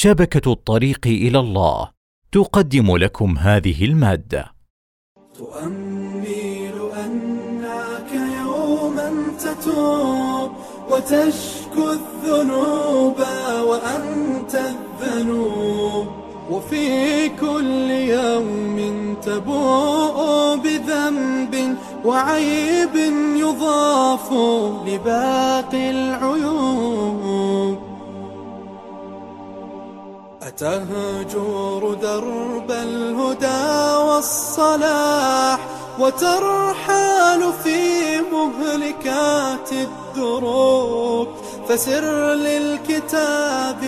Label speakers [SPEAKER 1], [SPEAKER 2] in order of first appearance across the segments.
[SPEAKER 1] شبكة الطريق إلى الله تقدم لكم هذه المادة.
[SPEAKER 2] تؤمل أنك يوما تتوب وتشكو الذنوب وأنت الذنوب وفي كل يوم تبوء بذنب وعيب يضاف لباقي العيوب. أتهجر درب الهدى والصلاح وترحال في مهلكات الدروب. فسر للكتاب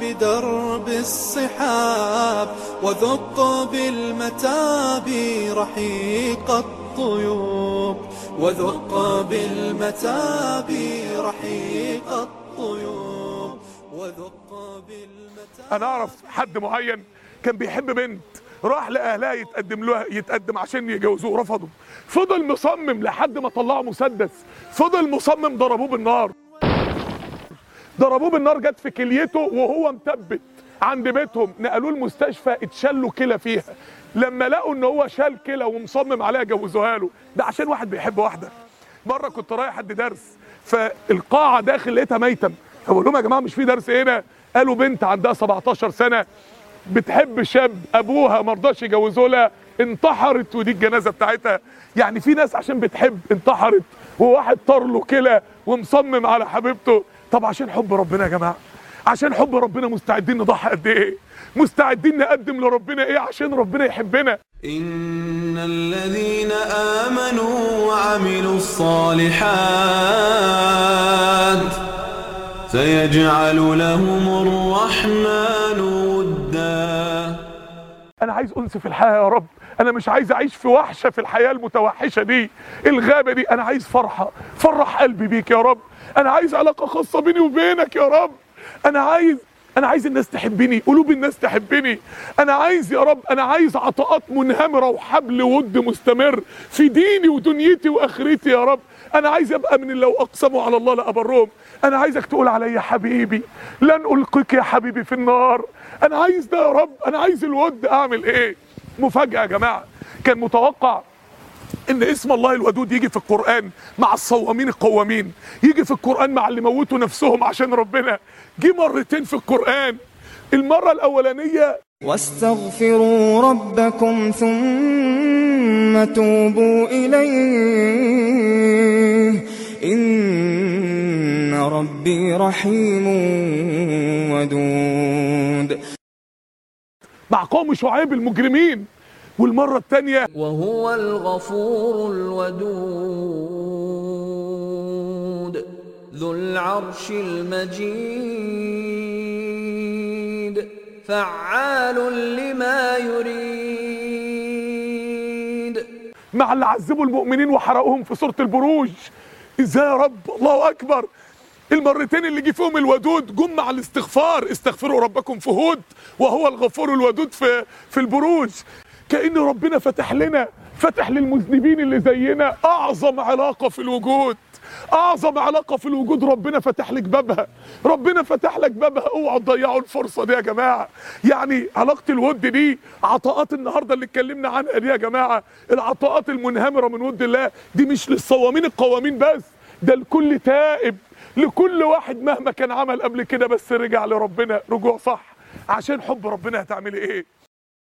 [SPEAKER 2] بدرب الصحاب وذق بالمتاب رحيق الطيوب. وذق بالمتاب رحيق الطيوب. وذق
[SPEAKER 3] أنا أعرف حد معين كان بيحب بنت راح لأهلها يتقدم لها يتقدم عشان يجوزوه رفضوا فضل مصمم لحد ما طلعوا مسدس. فضل مصمم ضربوه بالنار. ضربوه بالنار جت في كليته وهو مثبت عند بيتهم نقلوه المستشفى اتشال له كلى فيها. لما لقوا إن هو شال كلى ومصمم عليها جوزوها له. ده عشان واحد بيحب واحدة. مرة كنت رايح حد درس فالقاعة داخل لقيتها ميتم بقول لهم يا جماعة مش في درس هنا؟ قالوا بنت عندها 17 سنة بتحب شاب أبوها ما رضاش يجوزه لها انتحرت ودي الجنازة بتاعتها. يعني في ناس عشان بتحب انتحرت وواحد طار له كلى ومصمم على حبيبته. طب عشان حب ربنا يا جماعة؟ عشان حب ربنا مستعدين نضحي قد إيه؟ مستعدين نقدم لربنا إيه عشان ربنا يحبنا؟
[SPEAKER 2] إن الذين آمنوا وعملوا الصالحات سيجعل لهم الرحمن ودا.
[SPEAKER 3] أنا عايز أنس في الحياة يا رب. أنا مش عايز أعيش في وحشة في الحياة المتوحشة دي. الغابة دي أنا عايز فرحة. فرح قلبي بيك يا رب. أنا عايز علاقة خاصة بيني وبينك يا رب. أنا عايز أنا عايز الناس تحبني قلوب الناس تحبني. أنا عايز يا رب أنا عايز عطاءات منهمرة وحبل ود مستمر في ديني ودنيتي وآخرتي يا رب. أنا عايز أبقى من لو أقسموا على الله لابرهم أنا عايزك تقول عليا حبيبي لن ألقيك يا حبيبي في النار. أنا عايز ده يا رب أنا عايز الود أعمل إيه؟ مفاجأة يا جماعة. كان متوقع إن اسم الله الودود يجي في القرآن مع الصوامين القوامين يجي في القرآن مع اللي موتوا نفسهم عشان ربنا. جه مرتين في القرآن. المرة الأولانية
[SPEAKER 4] واستغفروا ربكم ثم توبوا إليه. إن ربي رحيم ودود.
[SPEAKER 3] مع قوم شعيب المجرمين. والمرة الثانية
[SPEAKER 5] وهو الغفور الودود ذو العرش المجيد فعال لما يريد.
[SPEAKER 3] مع اللي عذبوا المؤمنين وحرقوهم في سورة البروج إزاي يا رب الله أكبر. المرتين اللي جه فيهم الودود جم مع الاستغفار استغفروا ربكم في هود وهو الغفور الودود في في البروج. كأن ربنا فتح لنا فتح للمذنبين اللي زينا. أعظم علاقة في الوجود أعظم علاقة في الوجود. ربنا فتح لك بابها ربنا فتح لك بابها. اوعوا تضيعوا الفرصة دي يا جماعة. يعني علاقة الود دي عطاءات النهاردة اللي اتكلمنا عنها دي يا جماعة. العطاءات المنهمرة من ود الله دي مش للصوامين القوامين بس ده لكل تائب لكل واحد مهما كان عمل قبل كده بس رجع لربنا. رجوع صح عشان حب ربنا هتعملي إيه؟